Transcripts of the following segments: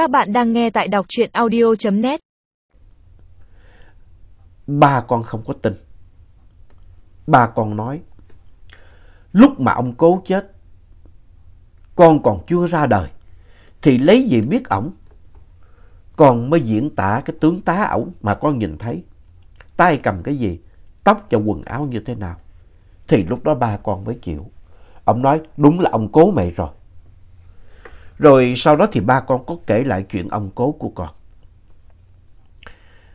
Các bạn đang nghe tại đọc truyện audio.net Ba con không có tin. Ba con nói, lúc mà ông cố chết, con còn chưa ra đời, thì lấy gì biết ổng. Con mới diễn tả cái tướng tá ổng mà con nhìn thấy. Tay cầm cái gì, tóc và quần áo như thế nào. Thì lúc đó ba con mới chịu. Ông nói đúng là ông cố mày rồi. Rồi sau đó thì ba con có kể lại chuyện ông cố của con.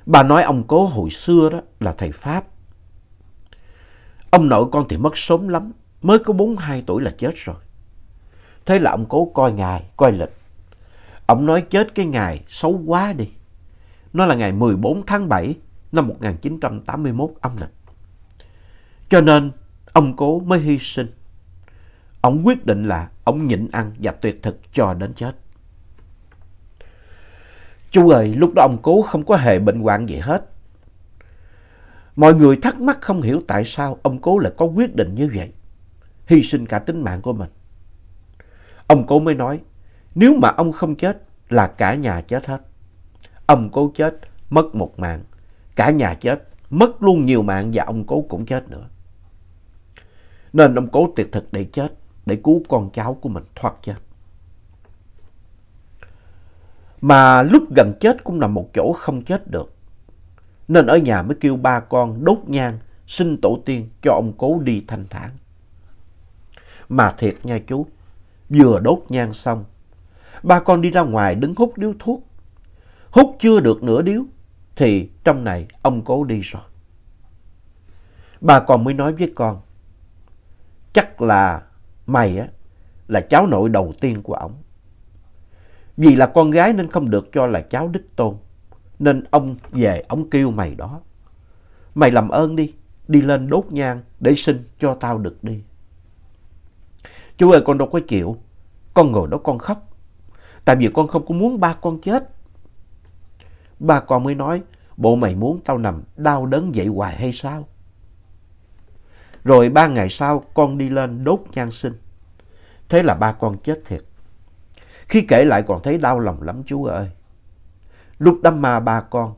Bà nói ông cố hồi xưa đó là thầy Pháp. Ông nội con thì mất sớm lắm, mới có 42 tuổi là chết rồi. Thế là ông cố coi ngày, coi lịch. Ông nói chết cái ngày xấu quá đi. Nó là ngày 14 tháng 7 năm 1981 âm lịch. Cho nên ông cố mới hy sinh. Ông quyết định là ông nhịn ăn và tuyệt thực cho đến chết. Chú ơi, lúc đó ông cố không có hề bệnh hoạn gì hết. Mọi người thắc mắc không hiểu tại sao ông cố lại có quyết định như vậy. Hy sinh cả tính mạng của mình. Ông cố mới nói, nếu mà ông không chết là cả nhà chết hết. Ông cố chết, mất một mạng. Cả nhà chết, mất luôn nhiều mạng và ông cố cũng chết nữa. Nên ông cố tuyệt thực để chết, để cứu con cháu của mình thoát chết. Mà lúc gần chết cũng là một chỗ không chết được. Nên ở nhà mới kêu ba con đốt nhang, xin tổ tiên cho ông cố đi thanh thản. Mà thiệt nha chú, vừa đốt nhang xong, ba con đi ra ngoài đứng hút điếu thuốc. Hút chưa được nửa điếu, thì trong này ông cố đi rồi. Ba con mới nói với con, chắc là mày á, là cháu nội đầu tiên của ổng. Vì là con gái nên không được cho là cháu đích tôn. Nên ông về ông kêu mày đó. Mày làm ơn đi, đi lên đốt nhang để xin cho tao được đi. Chú ơi con đâu có chịu. Con ngồi đó con khóc. Tại vì con không có muốn ba con chết. Ba con mới nói, bộ mày muốn tao nằm đau đớn vậy hoài hay sao? Rồi ba ngày sau con đi lên đốt nhang sinh, Thế là ba con chết thiệt. Khi kể lại còn thấy đau lòng lắm chú ơi. Lúc đám ma ba con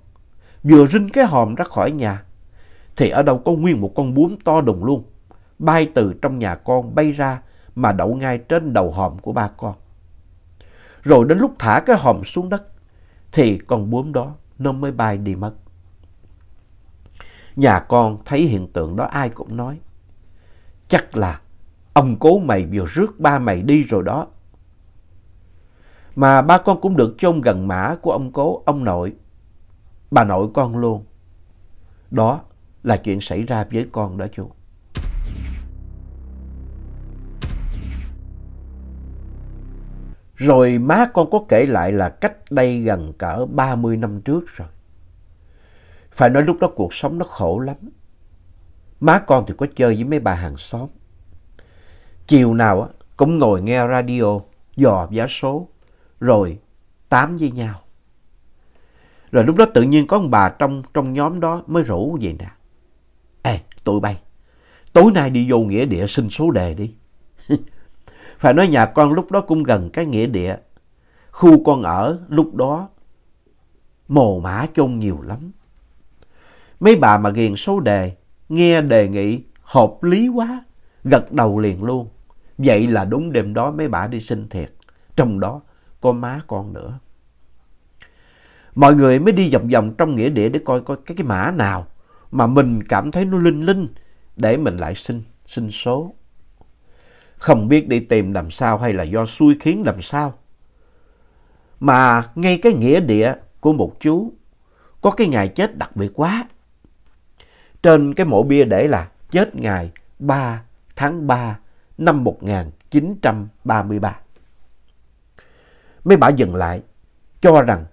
vừa rinh cái hòm ra khỏi nhà thì ở đâu có nguyên một con bướm to đùng luôn bay từ trong nhà con bay ra mà đậu ngay trên đầu hòm của ba con. Rồi đến lúc thả cái hòm xuống đất thì con bướm đó nó mới bay đi mất. Nhà con thấy hiện tượng đó ai cũng nói chắc là ông cố mày vừa rước ba mày đi rồi đó. Mà ba con cũng được chôn gần mã của ông cố, ông nội, bà nội con luôn. Đó là chuyện xảy ra với con đó chú. Rồi má con có kể lại là cách đây gần cỡ 30 năm trước rồi. Phải nói lúc đó cuộc sống nó khổ lắm. Má con thì có chơi với mấy bà hàng xóm. Chiều nào cũng ngồi nghe radio, dò giá số, rồi tám với nhau. Rồi lúc đó tự nhiên có một bà trong, trong nhóm đó mới rủ vậy nè. Ê, tụi bay, tối nay đi vô nghĩa địa xin số đề đi. Phải nói nhà con lúc đó cũng gần cái nghĩa địa. Khu con ở lúc đó mồ mã chôn nhiều lắm. Mấy bà mà ghiền số đề, nghe đề nghị hợp lý quá, gật đầu liền luôn. Vậy là đúng đêm đó mấy bà đi xin thiệt. Trong đó có má con nữa. Mọi người mới đi vòng vòng trong nghĩa địa để coi coi cái, cái mã nào mà mình cảm thấy nó linh linh để mình lại xin, xin số. Không biết đi tìm làm sao hay là do xui khiến làm sao. Mà ngay cái nghĩa địa của một chú có cái ngày chết đặc biệt quá. Trên cái mộ bia để là chết ngày 3 tháng 3 năm 1933. Mấy bà dừng lại, cho rằng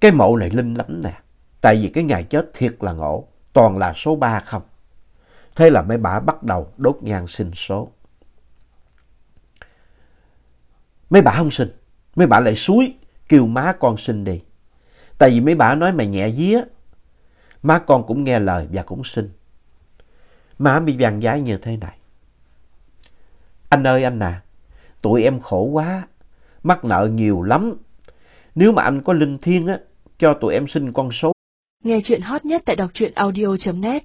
cái mộ này linh lắm nè. Tại vì cái ngày chết thiệt là ngộ, toàn là số 3 không. Thế là mấy bà bắt đầu đốt nhang xin số. Mấy bà không xin, mấy bà lại suối kêu má con xin đi. Tại vì mấy bà nói mày nhẹ dí á má con cũng nghe lời và cũng xin. Má bị vàng giái như thế này. Anh ơi anh à, tụi em khổ quá, mắc nợ nhiều lắm. Nếu mà anh có linh thiêng á, cho tụi em xin con số. Nghe chuyện hot nhất tại đọc truyện audio.net